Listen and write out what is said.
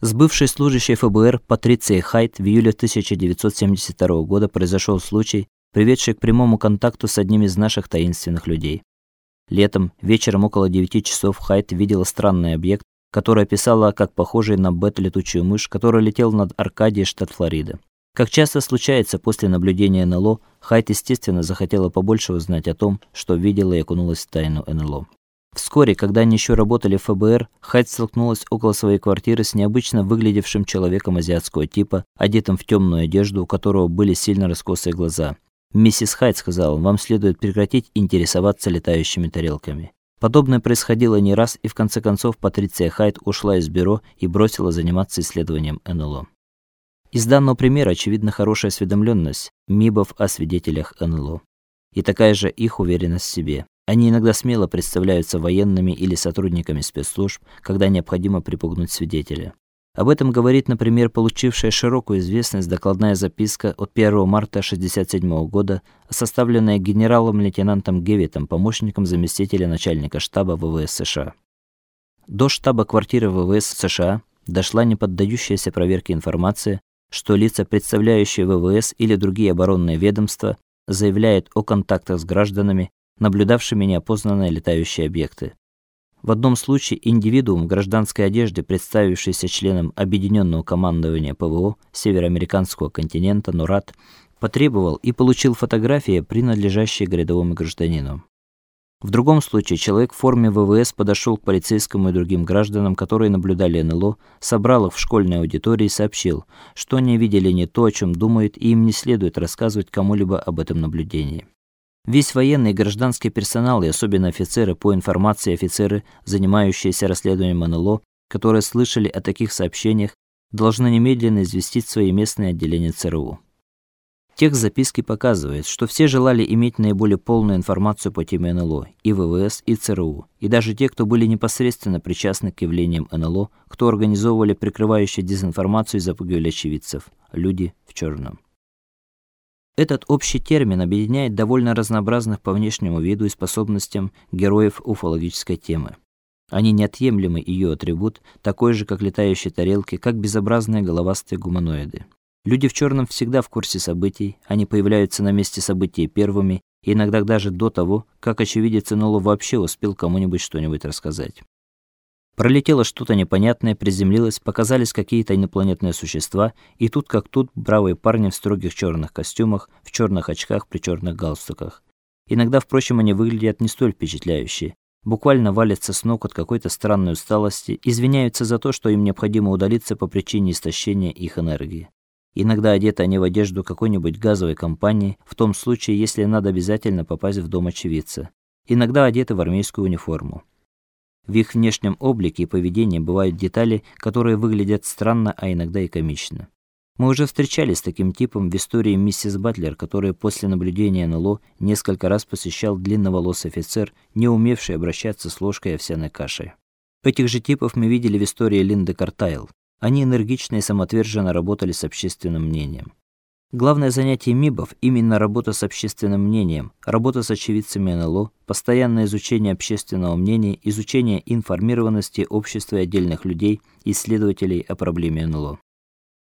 С бывшей служащей ФБР Патрицией Хайт в июле 1972 года произошел случай, приведший к прямому контакту с одним из наших таинственных людей. Летом, вечером около 9 часов Хайт видела странный объект, который описала как похожий на бета-летучую мышь, который летел над Аркадией, штат Флорида. Как часто случается после наблюдения НЛО, Хайт, естественно, захотела побольше узнать о том, что видела и окунулась в тайну НЛО. Вскоре, когда они еще работали в ФБР, Хайт столкнулась около своей квартиры с необычно выглядевшим человеком азиатского типа, одетым в темную одежду, у которого были сильно раскосые глаза. Миссис Хайт сказала: "Вам следует прекратить интересоваться летающими тарелками". Подобное происходило не раз, и в конце концов Патриция Хайт ушла из бюро и бросила заниматься исследованием НЛО. Из данного примера очевидна хорошая осведомленность МИБов о свидетелях НЛО и такая же их уверенность в себе. Они иногда смело представляются военными или сотрудниками спецслужб, когда необходимо припугнуть свидетеля. Об этом говорит, например, получившая широкую известность докладная записка от 1 марта 67 года, составленная генералом-лейтенантом Гевитом, помощником заместителя начальника штаба ВВС США. До штаба квартиры ВВС США дошла неподдающаяся проверке информация, что лица, представляющие ВВС или другие оборонные ведомства, заявляют о контактах с гражданами, наблюдавшими неопознанные летающие объекты. В одном случае индивидуум в гражданской одежде, представившийся членом объединенного командования ПВО североамериканского континента НОРАД, потребовал и получил фотографии, принадлежащие грядовому гражданину. В другом случае человек в форме ВВС подошел к полицейскому и другим гражданам, которые наблюдали НЛО, собрал их в школьной аудитории и сообщил, что они видели не то, о чем думают, и им не следует рассказывать кому-либо об этом наблюдении. Весь военный и гражданский персонал, и особенно офицеры, по информации офицеры, занимающиеся расследованием НЛО, которые слышали о таких сообщениях, должны немедленно известить свои местные отделения ЦРУ. Текст записки показывает, что все желали иметь наиболее полную информацию по теме НЛО, и ВВС, и ЦРУ, и даже те, кто были непосредственно причастны к явлениям НЛО, кто организовывали прикрывающую дезинформацию и запугивали очевидцев, люди в черном. Этот общий термин объединяет довольно разнообразных по внешнему виду и способностям героев уфологической темы. Они неотъемлемый ее атрибут, такой же, как летающие тарелки, как безобразные головастые гуманоиды. Люди в черном всегда в курсе событий, они появляются на месте событий первыми, иногда даже до того, как очевидец Нола вообще успел кому-нибудь что-нибудь рассказать. Пролетело что-то непонятное, приземлилось, показались какие-то инопланетные существа, и тут как тут бравые парни в строгих черных костюмах, в черных очках при черных галстуках. Иногда, впрочем, они выглядят не столь впечатляюще. Буквально валятся с ног от какой-то странной усталости, извиняются за то, что им необходимо удалиться по причине истощения их энергии. Иногда одеты они в одежду какой-нибудь газовой компании, в том случае, если надо обязательно попасть в дом очевидца. Иногда одеты в армейскую униформу. В их внешнем облике и поведении бывают детали, которые выглядят странно, а иногда и комично. Мы уже встречались с таким типом в истории миссис Батлер, который после наблюдения НЛО несколько раз посещал длинноволосый офицер, не умевший обращаться с ложкой овсяной каши. Этих же типов мы видели в истории Линды Картайл. Они энергично и самоотверженно работали с общественным мнением. Главное занятие МИБов именно работа с общественным мнением, работа с очевидцами НЛО, постоянное изучение общественного мнения, изучение информированности общества и отдельных людей, исследователей о проблеме НЛО.